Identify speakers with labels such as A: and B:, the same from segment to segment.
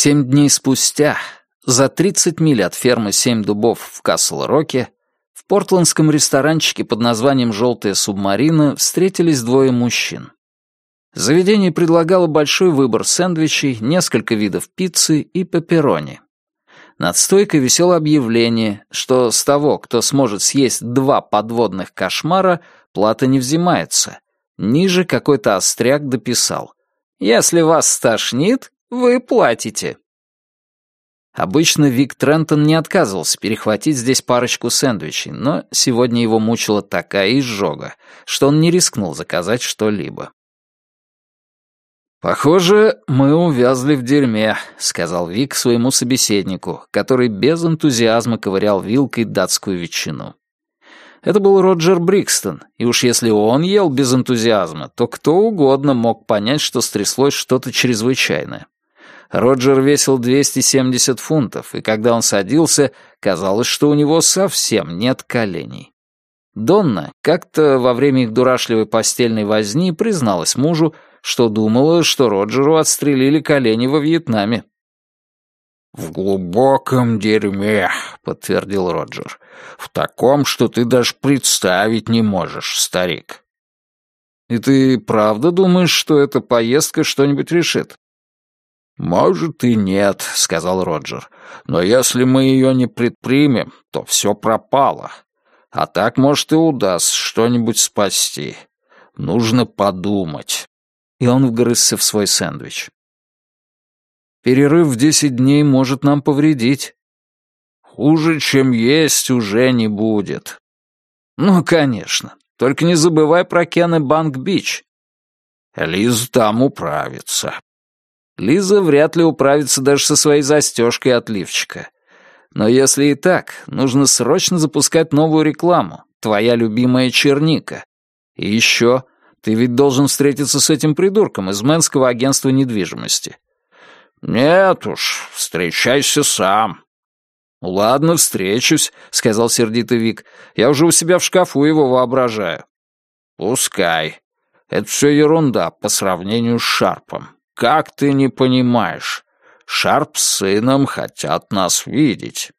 A: Семь дней спустя, за 30 миль от фермы «Семь дубов» в Касл-Роке, в портландском ресторанчике под названием «Желтая субмарина» встретились двое мужчин. Заведение предлагало большой выбор сэндвичей, несколько видов пиццы и пепперони. Над стойкой висело объявление, что с того, кто сможет съесть два подводных кошмара, плата не взимается. Ниже какой-то остряк дописал. «Если вас стошнит, вы платите». Обычно Вик Трентон не отказывался перехватить здесь парочку сэндвичей, но сегодня его мучила такая изжога, что он не рискнул заказать что-либо. «Похоже, мы увязли в дерьме», — сказал Вик своему собеседнику, который без энтузиазма ковырял вилкой датскую ветчину. Это был Роджер Брикстон, и уж если он ел без энтузиазма, то кто угодно мог понять, что стряслось что-то чрезвычайное. Роджер весил 270 фунтов, и когда он садился, казалось, что у него совсем нет коленей. Донна как-то во время их дурашливой постельной возни призналась мужу, что думала, что Роджеру отстрелили колени во Вьетнаме.
B: «В глубоком дерьме», — подтвердил Роджер. «В таком, что ты даже представить не можешь, старик».
A: «И ты правда думаешь, что эта поездка что-нибудь решит?»
B: «Может и нет», — сказал Роджер. «Но если мы ее не предпримем, то все пропало. А так, может, и удастся что-нибудь спасти. Нужно подумать»
A: и он вгрызся в свой сэндвич. «Перерыв в десять дней может нам повредить».
B: «Хуже, чем есть, уже не будет».
A: «Ну, конечно. Только не забывай про Кены Банк-Бич».
B: «Лиза там управится».
A: Лиза вряд ли управится даже со своей застежкой от лифчика. Но если и так, нужно срочно запускать новую рекламу. Твоя любимая черника. И еще ты ведь должен встретиться с этим придурком из Мэнского агентства недвижимости».
B: «Нет уж, встречайся сам».
A: «Ладно, встречусь», — сказал сердитый Вик. «Я уже у себя в шкафу его воображаю».
B: «Пускай. Это все ерунда по сравнению с Шарпом. Как ты не понимаешь? Шарп с сыном хотят нас видеть».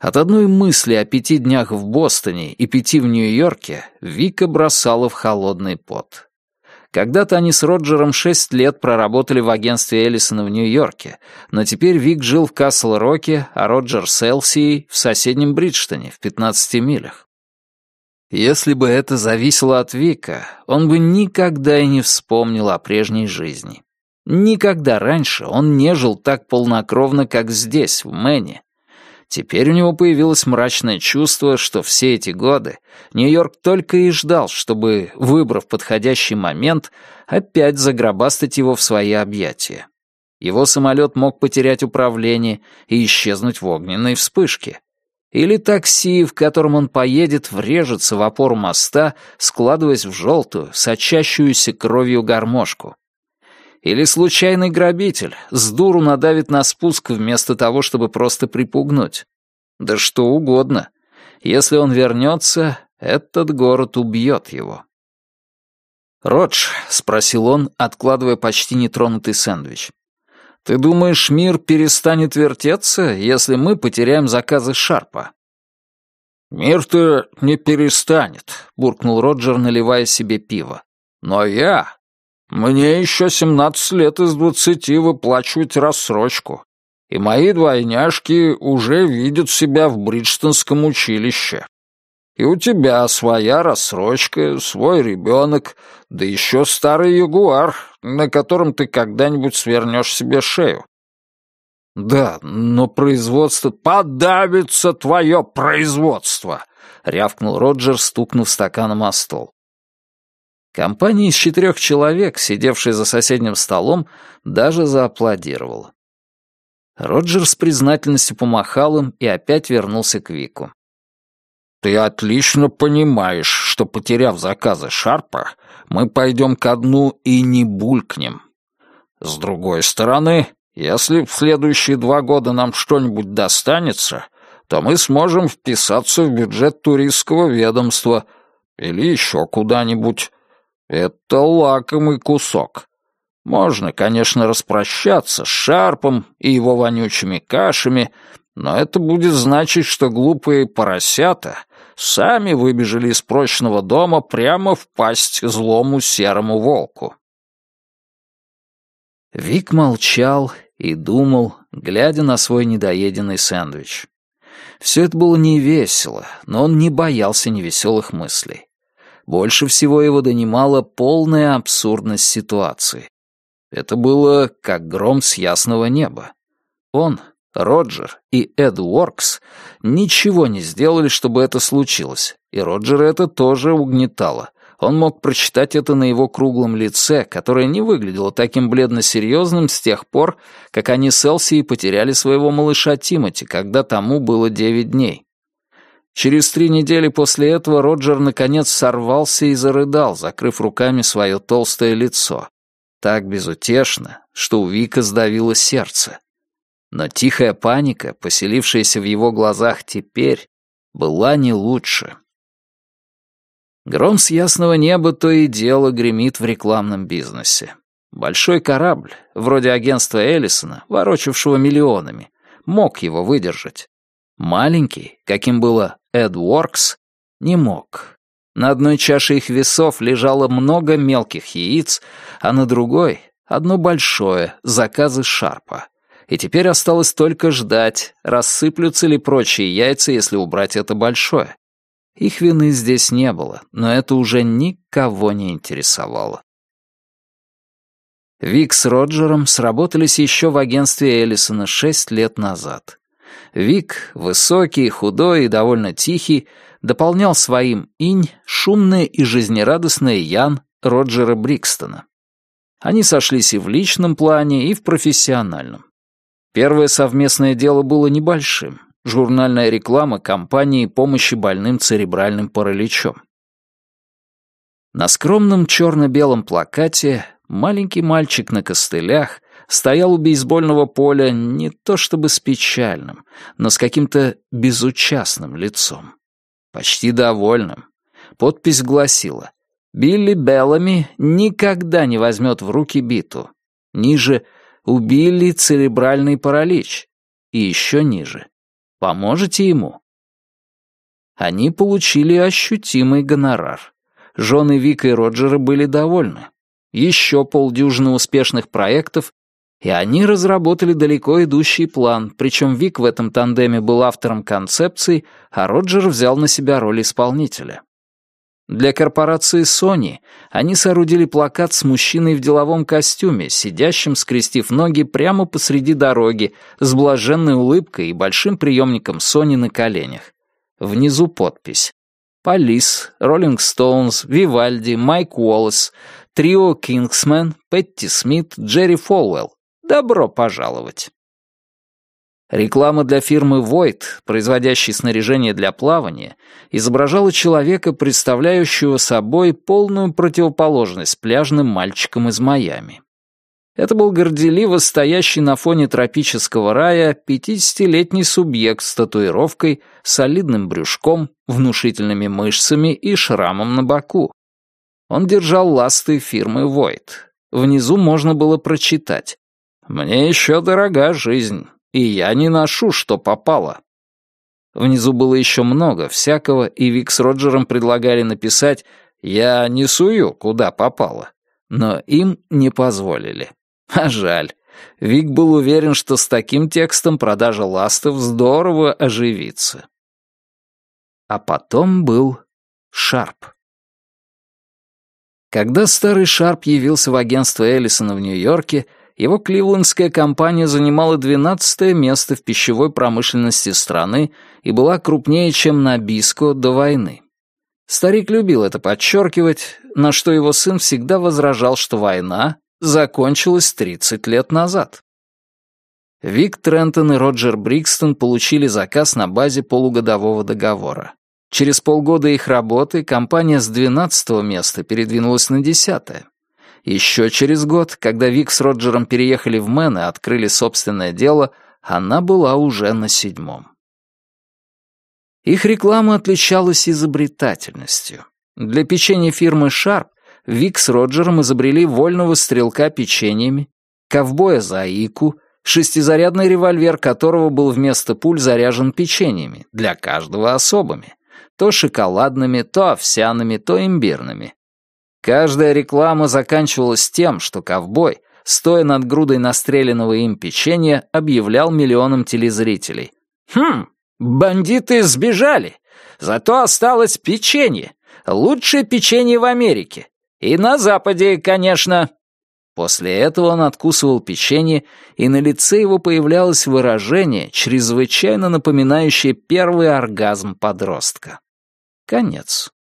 A: От одной мысли о пяти днях в Бостоне и пяти в Нью-Йорке Вика бросала в холодный пот. Когда-то они с Роджером шесть лет проработали в агентстве Эллисона в Нью-Йорке, но теперь Вик жил в Касл-Роке, а Роджер с Элсией в соседнем Бриджтоне, в 15 милях. Если бы это зависело от Вика, он бы никогда и не вспомнил о прежней жизни. Никогда раньше он не жил так полнокровно, как здесь, в Мэне, Теперь у него появилось мрачное чувство, что все эти годы Нью-Йорк только и ждал, чтобы, выбрав подходящий момент, опять загробастать его в свои объятия. Его самолет мог потерять управление и исчезнуть в огненной вспышке. Или такси, в котором он поедет, врежется в опору моста, складываясь в желтую, сочащуюся кровью гармошку. Или случайный грабитель с дуру надавит на спуск вместо того, чтобы просто припугнуть. Да что угодно. Если он вернется, этот город убьет его. «Родж», — спросил он, откладывая почти нетронутый сэндвич, «ты думаешь, мир перестанет вертеться, если мы потеряем заказы Шарпа?»
B: «Мир-то не перестанет», — буркнул Роджер, наливая себе пиво. «Но я мне еще семнадцать лет из двадцати выплачивать рассрочку, и мои двойняшки уже видят себя в Бриджтонском училище. И у тебя своя рассрочка, свой ребенок, да еще старый ягуар, на котором ты когда-нибудь свернешь себе шею.
A: Да, но производство...
B: Подавится твое производство! — рявкнул Роджер, стукнув стаканом о стол.
A: Компания из четырех человек, сидевшая за соседним столом, даже зааплодировала. Роджер с признательностью помахал им и опять вернулся к Вику.
B: «Ты отлично понимаешь, что, потеряв заказы Шарпа, мы пойдем ко дну и не булькнем. С другой стороны, если в следующие два года нам что-нибудь достанется, то мы сможем вписаться в бюджет туристского ведомства или еще куда-нибудь. Это лакомый кусок. Можно, конечно, распрощаться с Шарпом и его вонючими кашами, но это будет значить, что глупые поросята сами выбежали из прочного дома прямо в пасть злому серому волку.
A: Вик молчал и думал, глядя на свой недоеденный сэндвич. Все это было невесело, но он не боялся невеселых мыслей. Больше всего его донимала полная абсурдность ситуации. Это было как гром с ясного неба. Он, Роджер и Эд Уоркс ничего не сделали, чтобы это случилось, и Роджера это тоже угнетало. Он мог прочитать это на его круглом лице, которое не выглядело таким бледно-серьезным с тех пор, как они с Элси потеряли своего малыша Тимоти, когда тому было девять дней. Через три недели после этого Роджер наконец сорвался и зарыдал, закрыв руками свое толстое лицо. Так безутешно, что у Вика сдавило сердце. Но тихая паника, поселившаяся в его глазах теперь, была не лучше. Гром с ясного неба то и дело гремит в рекламном бизнесе. Большой корабль, вроде агентства Эллисона, ворочавшего миллионами, мог его выдержать. Маленький, каким было Эдворкс, не мог. На одной чаше их весов лежало много мелких яиц, а на другой — одно большое, заказы Шарпа и теперь осталось только ждать, рассыплются ли прочие яйца, если убрать это большое. Их вины здесь не было, но это уже никого не интересовало. Вик с Роджером сработались еще в агентстве Эллисона шесть лет назад. Вик, высокий, худой и довольно тихий, дополнял своим инь шумное и жизнерадостное Ян Роджера Брикстона. Они сошлись и в личном плане, и в профессиональном. Первое совместное дело было небольшим. Журнальная реклама компании помощи больным церебральным параличом. На скромном черно-белом плакате маленький мальчик на костылях стоял у бейсбольного поля не то чтобы с печальным, но с каким-то безучастным лицом. Почти довольным. Подпись гласила «Билли Беллами никогда не возьмет в руки биту». Ниже — убили церебральный паралич. И еще ниже. Поможете ему? Они получили ощутимый гонорар. Жены Вика и Роджера были довольны. Еще полдюжины успешных проектов, и они разработали далеко идущий план, причем Вик в этом тандеме был автором концепции, а Роджер взял на себя роль исполнителя. Для корпорации Sony они соорудили плакат с мужчиной в деловом костюме, сидящим, скрестив ноги прямо посреди дороги, с блаженной улыбкой и большим приемником Sony на коленях. Внизу подпись. Полис, Роллинг Стоунс, Вивальди, Майк Уоллес, Трио Кингсмен, Петти Смит, Джерри Фолвелл. Добро пожаловать. Реклама для фирмы Void, производящей снаряжение для плавания, изображала человека, представляющего собой полную противоположность пляжным мальчикам из Майами. Это был горделиво стоящий на фоне тропического рая 50-летний субъект с татуировкой, солидным брюшком, внушительными мышцами и шрамом на боку. Он держал ласты фирмы Void. Внизу можно было прочитать «Мне еще дорога жизнь и я не ношу, что попало. Внизу было еще много всякого, и Вик с Роджером предлагали написать «Я не сую, куда попало». Но им не позволили. А жаль. Вик был уверен, что с таким текстом продажа ластов здорово оживится. А потом был Шарп. Когда старый Шарп явился в агентство Эллисона в Нью-Йорке, его кливлендская компания занимала 12 место в пищевой промышленности страны и была крупнее, чем Набиско до войны. Старик любил это подчеркивать, на что его сын всегда возражал, что война закончилась 30 лет назад. Вик Трентон и Роджер Брикстон получили заказ на базе полугодового договора. Через полгода их работы компания с 12 места передвинулась на 10 еще через год, когда Вик с Роджером переехали в Мэн и открыли собственное дело, она была уже на седьмом. Их реклама отличалась изобретательностью. Для печенья фирмы Sharp Вик с Роджером изобрели вольного стрелка печеньями, ковбоя Заику, шестизарядный револьвер которого был вместо пуль заряжен печеньями, для каждого особыми, то шоколадными, то овсяными, то имбирными. Каждая реклама заканчивалась тем, что ковбой, стоя над грудой настреленного им печенья, объявлял миллионам телезрителей. «Хм, бандиты сбежали, зато осталось печенье, лучшее печенье в Америке. И на Западе, конечно». После этого он откусывал печенье, и на лице его появлялось выражение, чрезвычайно напоминающее первый оргазм подростка. Конец.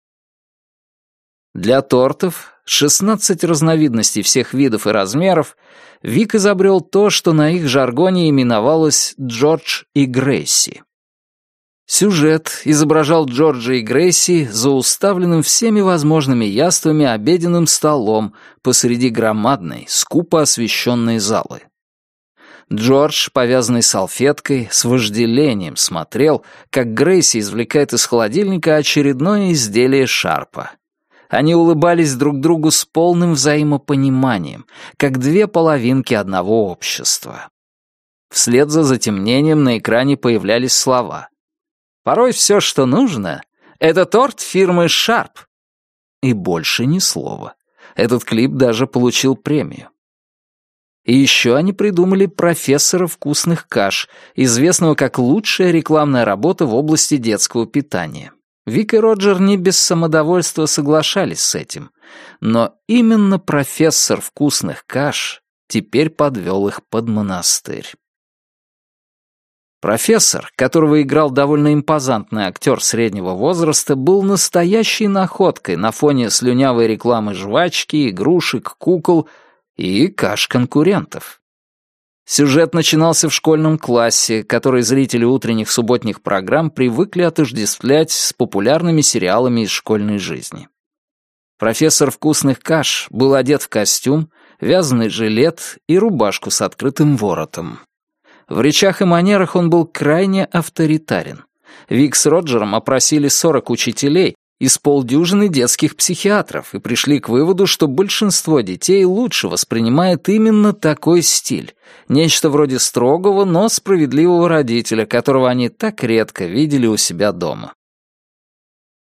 A: Для тортов, 16 разновидностей всех видов и размеров, Вик изобрел то, что на их жаргоне именовалось «Джордж и Грейси». Сюжет изображал Джорджа и Грейси за уставленным всеми возможными яствами обеденным столом посреди громадной, скупо освещенной залы. Джордж, повязанный салфеткой, с вожделением смотрел, как Грейси извлекает из холодильника очередное изделие шарпа. Они улыбались друг другу с полным взаимопониманием, как две половинки одного общества. Вслед за затемнением на экране появлялись слова — Порой все, что нужно, это торт фирмы Sharp. И больше ни слова. Этот клип даже получил премию. И еще они придумали профессора вкусных каш, известного как лучшая рекламная работа в области детского питания. Вик и Роджер не без самодовольства соглашались с этим, но именно профессор вкусных каш теперь подвел их под монастырь. Профессор, которого играл довольно импозантный актер среднего возраста, был настоящей находкой на фоне слюнявой рекламы жвачки, игрушек, кукол и каш конкурентов. Сюжет начинался в школьном классе, который зрители утренних субботних программ привыкли отождествлять с популярными сериалами из школьной жизни. Профессор вкусных каш был одет в костюм, вязаный жилет и рубашку с открытым воротом. В речах и манерах он был крайне авторитарен. Вик с Роджером опросили 40 учителей из полдюжины детских психиатров и пришли к выводу, что большинство детей лучше воспринимает именно такой стиль, нечто вроде строгого, но справедливого родителя, которого они так редко видели у себя дома.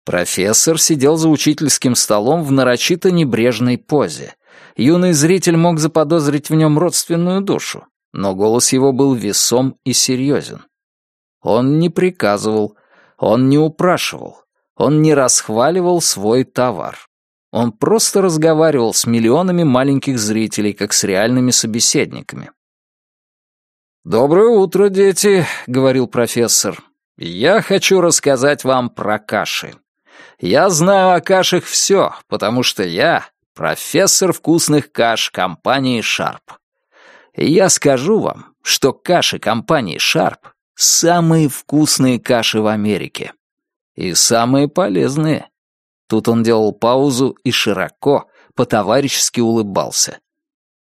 A: Профессор сидел за учительским столом в нарочито небрежной позе. Юный зритель мог заподозрить в нем родственную душу но голос его был весом и серьезен. Он не приказывал, он не упрашивал, он не расхваливал свой товар. Он просто разговаривал с миллионами маленьких зрителей, как с реальными собеседниками. «Доброе утро, дети», — говорил профессор. «Я хочу рассказать вам про каши. Я знаю о кашах все, потому что я профессор вкусных каш компании «Шарп». Я скажу вам, что каши компании Sharp — самые вкусные каши в Америке. И самые полезные. Тут он делал паузу и широко, по-товарищески улыбался.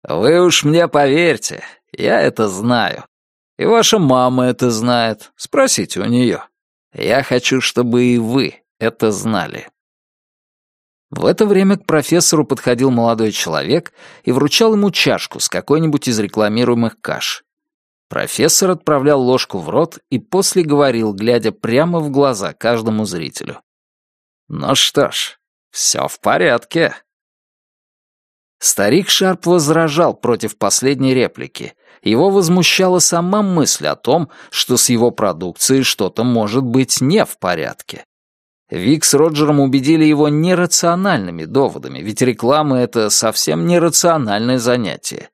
A: «Вы уж мне поверьте, я это знаю. И ваша мама это знает. Спросите у нее. Я хочу, чтобы и вы это знали». В это время к профессору подходил молодой человек и вручал ему чашку с какой-нибудь из рекламируемых каш. Профессор отправлял ложку в рот и после говорил, глядя прямо в глаза каждому зрителю. «Ну что ж, все в порядке». Старик Шарп возражал против последней реплики. Его возмущала сама мысль о том, что с его продукцией что-то может быть не в порядке. Вик с Роджером убедили его нерациональными доводами, ведь реклама — это совсем нерациональное занятие.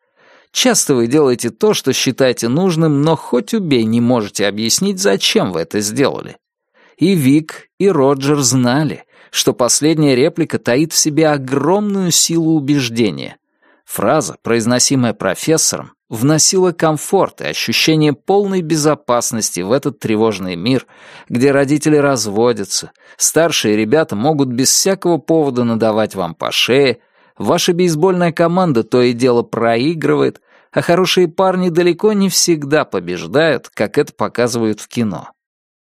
A: Часто вы делаете то, что считаете нужным, но хоть убей не можете объяснить, зачем вы это сделали. И Вик, и Роджер знали, что последняя реплика таит в себе огромную силу убеждения. Фраза, произносимая профессором, вносила комфорт и ощущение полной безопасности в этот тревожный мир, где родители разводятся, старшие ребята могут без всякого повода надавать вам по шее, ваша бейсбольная команда то и дело проигрывает, а хорошие парни далеко не всегда побеждают, как это показывают в кино.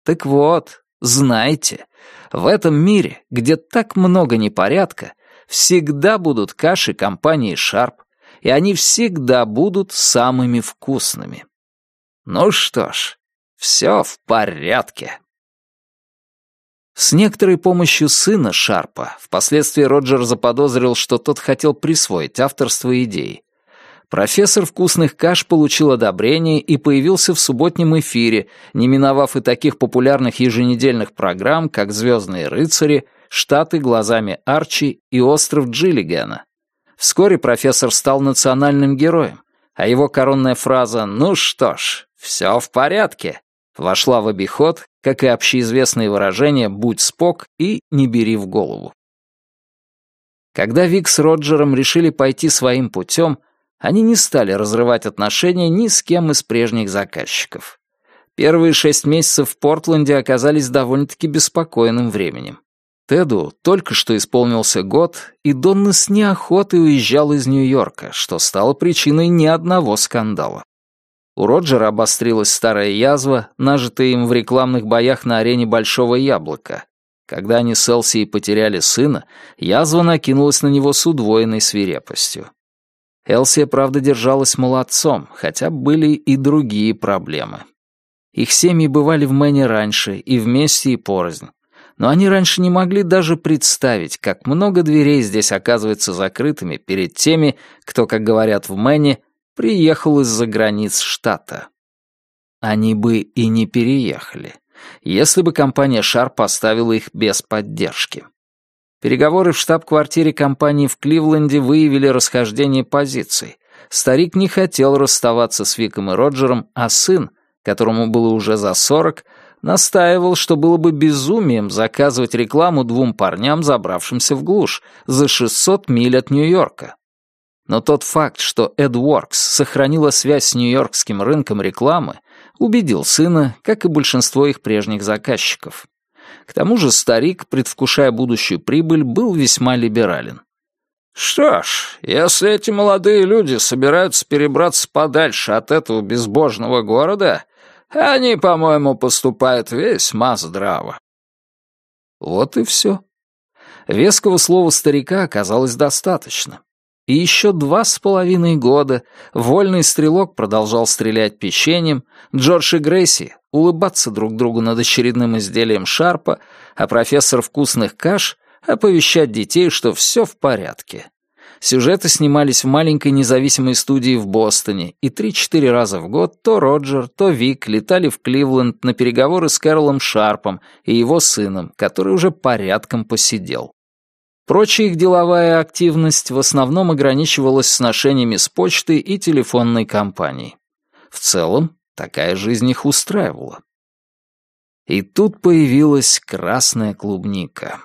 A: Так вот, знайте, в этом мире, где так много непорядка, всегда будут каши компании Sharp, и они всегда будут самыми вкусными. Ну что ж, все в порядке. С некоторой помощью сына Шарпа впоследствии Роджер заподозрил, что тот хотел присвоить авторство идеи. Профессор вкусных каш получил одобрение и появился в субботнем эфире, не миновав и таких популярных еженедельных программ, как «Звездные рыцари», «Штаты глазами Арчи» и «Остров Джиллигана». Вскоре профессор стал национальным героем, а его коронная фраза «Ну что ж, все в порядке» вошла в обиход, как и общеизвестные выражения «будь спок» и «не бери в голову». Когда Вик с Роджером решили пойти своим путем, они не стали разрывать отношения ни с кем из прежних заказчиков. Первые шесть месяцев в Портленде оказались довольно-таки беспокойным временем. Теду только что исполнился год, и Донна с неохотой уезжал из Нью-Йорка, что стало причиной ни одного скандала. У Роджера обострилась старая язва, нажитая им в рекламных боях на арене Большого Яблока. Когда они с Элси потеряли сына, язва накинулась на него с удвоенной свирепостью. Элсия, правда, держалась молодцом, хотя были и другие проблемы. Их семьи бывали в Мэне раньше, и вместе, и порознь. Но они раньше не могли даже представить, как много дверей здесь оказывается закрытыми перед теми, кто, как говорят в Мэне, приехал из-за границ штата. Они бы и не переехали, если бы компания «Шар» поставила их без поддержки. Переговоры в штаб-квартире компании в Кливленде выявили расхождение позиций. Старик не хотел расставаться с Виком и Роджером, а сын, которому было уже за сорок, настаивал, что было бы безумием заказывать рекламу двум парням, забравшимся в глушь, за 600 миль от Нью-Йорка. Но тот факт, что AdWorks сохранила связь с нью-йоркским рынком рекламы, убедил сына, как и большинство их прежних заказчиков. К тому же старик, предвкушая будущую прибыль, был весьма либерален. «Что ж, если эти молодые люди собираются перебраться подальше от этого безбожного города, они, по-моему, поступают весьма здраво». Вот и все. Веского слова старика оказалось достаточно. И еще два с половиной года вольный стрелок продолжал стрелять печеньем, Джордж и Грейси улыбаться друг другу над очередным изделием Шарпа, а профессор вкусных каш оповещать детей, что все в порядке. Сюжеты снимались в маленькой независимой студии в Бостоне, и три-четыре раза в год то Роджер, то Вик летали в Кливленд на переговоры с Кэролом Шарпом и его сыном, который уже порядком посидел. Прочая их деловая активность в основном ограничивалась сношениями с почтой и телефонной компанией. В целом, такая жизнь их устраивала. И тут появилась красная клубника.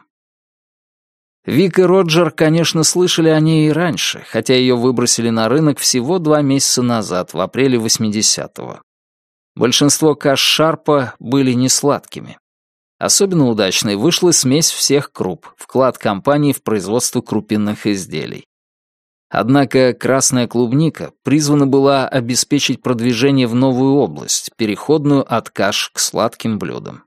A: Вик и Роджер, конечно, слышали о ней и раньше, хотя ее выбросили на рынок всего два месяца назад, в апреле 80-го. Большинство каш Шарпа были несладкими. Особенно удачной вышла смесь всех круп, вклад компании в производство крупинных изделий. Однако красная клубника призвана была обеспечить продвижение в новую область, переходную от каш к сладким блюдам.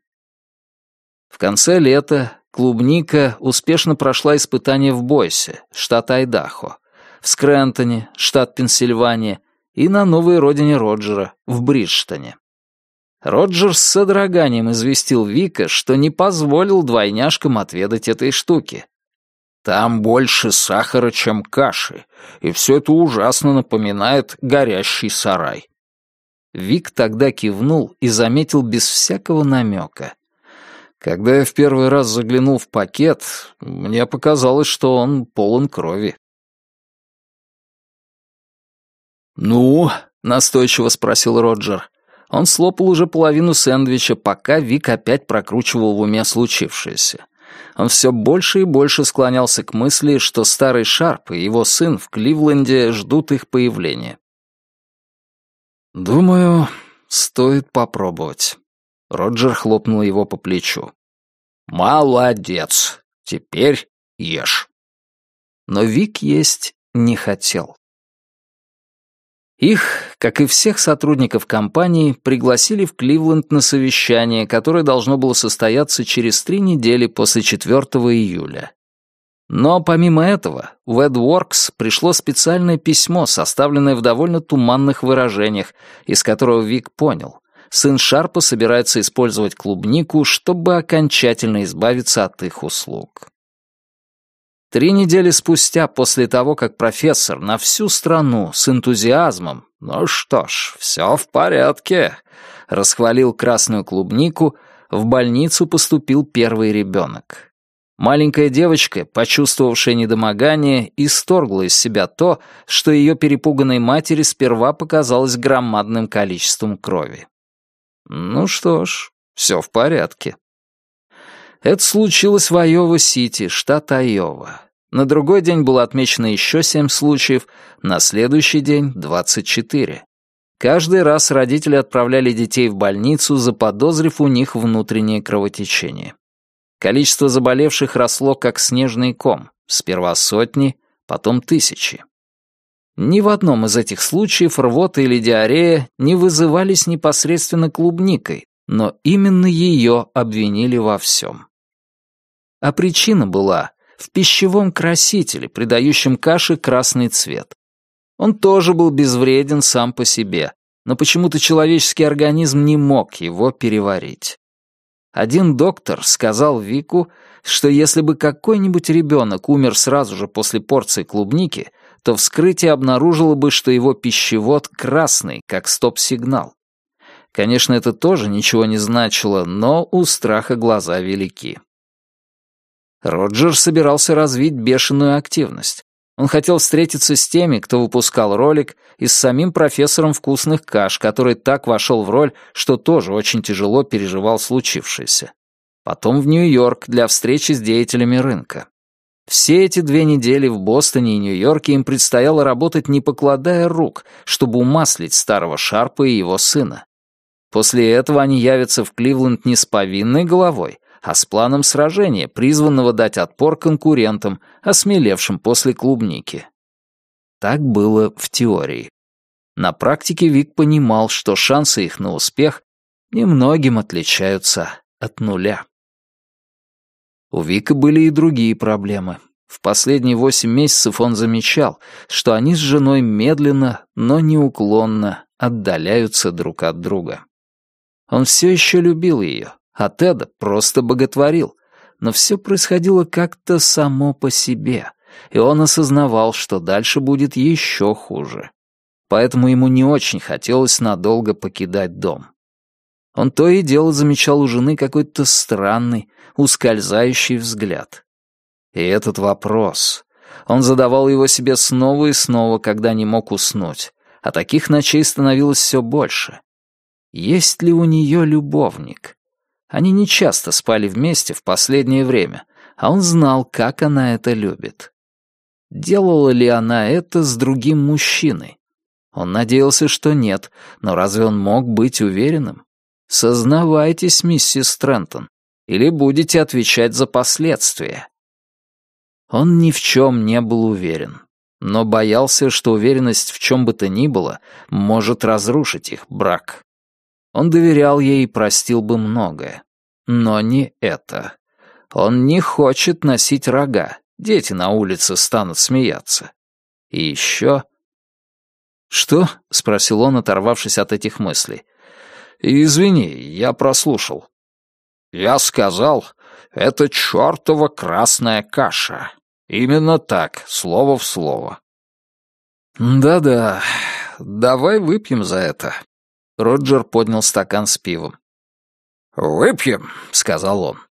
A: В конце лета клубника успешно прошла испытание в Бойсе, штат Айдахо, в Скрентоне, штат Пенсильвания, и на новой родине Роджера, в Бриджтоне. Роджер с содроганием известил Вика, что не позволил двойняшкам отведать этой штуки. Там больше сахара, чем каши, и все это ужасно напоминает горящий сарай. Вик тогда кивнул и заметил без всякого намека. Когда я в первый раз заглянул в пакет, мне показалось, что он полон крови. «Ну?» — настойчиво спросил Роджер. Он слопал уже половину сэндвича, пока Вик опять прокручивал в уме случившееся. Он все больше и больше склонялся к мысли, что старый Шарп и его сын в Кливленде ждут их появления. «Думаю, стоит попробовать». Роджер хлопнул его по плечу. «Молодец! Теперь ешь». Но Вик есть не хотел. Их, как и всех сотрудников компании, пригласили в Кливленд на совещание, которое должно было состояться через три недели после 4 июля. Но помимо этого, в AdWorks пришло специальное письмо, составленное в довольно туманных выражениях, из которого Вик понял. Сын Шарпа собирается использовать клубнику, чтобы окончательно избавиться от их услуг. Три недели спустя, после того, как профессор на всю страну с энтузиазмом «Ну что ж, все в порядке», расхвалил красную клубнику, в больницу поступил первый ребенок. Маленькая девочка, почувствовавшая недомогание, исторгла из себя то, что ее перепуганной матери сперва показалось громадным количеством крови. Ну что ж, все в порядке. Это случилось в Айова-Сити, штат Айова. На другой день было отмечено еще семь случаев, на следующий день — двадцать четыре. Каждый раз родители отправляли детей в больницу, заподозрив у них внутреннее кровотечение. Количество заболевших росло как снежный ком, сперва сотни, потом тысячи. Ни в одном из этих случаев рвота или диарея не вызывались непосредственно клубникой, но именно ее обвинили во всем. А причина была в пищевом красителе, придающем каше красный цвет. Он тоже был безвреден сам по себе, но почему-то человеческий организм не мог его переварить. Один доктор сказал Вику, что если бы какой-нибудь ребенок умер сразу же после порции клубники, то вскрытие обнаружило бы, что его пищевод красный, как стоп-сигнал. Конечно, это тоже ничего не значило, но у страха глаза велики. Роджер собирался развить бешеную активность. Он хотел встретиться с теми, кто выпускал ролик, и с самим профессором вкусных каш, который так вошел в роль, что тоже очень тяжело переживал случившееся. Потом в Нью-Йорк для встречи с деятелями рынка. Все эти две недели в Бостоне и Нью-Йорке им предстояло работать не покладая рук, чтобы умаслить старого Шарпа и его сына. После этого они явятся в Кливленд не с повинной головой, а с планом сражения, призванного дать отпор конкурентам, осмелевшим после клубники. Так было в теории. На практике Вик понимал, что шансы их на успех немногим отличаются от нуля. У Вика были и другие проблемы. В последние восемь месяцев он замечал, что они с женой медленно, но неуклонно отдаляются друг от друга. Он все еще любил ее, а Теда просто боготворил, но все происходило как-то само по себе, и он осознавал, что дальше будет еще хуже. Поэтому ему не очень хотелось надолго покидать дом. Он то и дело замечал у жены какой-то странный, ускользающий взгляд. И этот вопрос... Он задавал его себе снова и снова, когда не мог уснуть, а таких ночей становилось все больше. Есть ли у нее любовник? Они не часто спали вместе в последнее время, а он знал, как она это любит. Делала ли она это с другим мужчиной? Он надеялся, что нет, но разве он мог быть уверенным? Сознавайтесь, миссис Трентон, или будете отвечать за последствия. Он ни в чем не был уверен, но боялся, что уверенность в чем бы то ни было может разрушить их брак. Он доверял ей и простил бы многое. Но не это. Он не хочет носить рога. Дети на улице станут смеяться. И еще... «Что?» — спросил он, оторвавшись от этих мыслей. «Извини, я прослушал». «Я сказал, это чертова красная каша. Именно так, слово в слово». «Да-да, давай выпьем за это». Роджер поднял стакан с пивом. «Выпьем», — сказал он.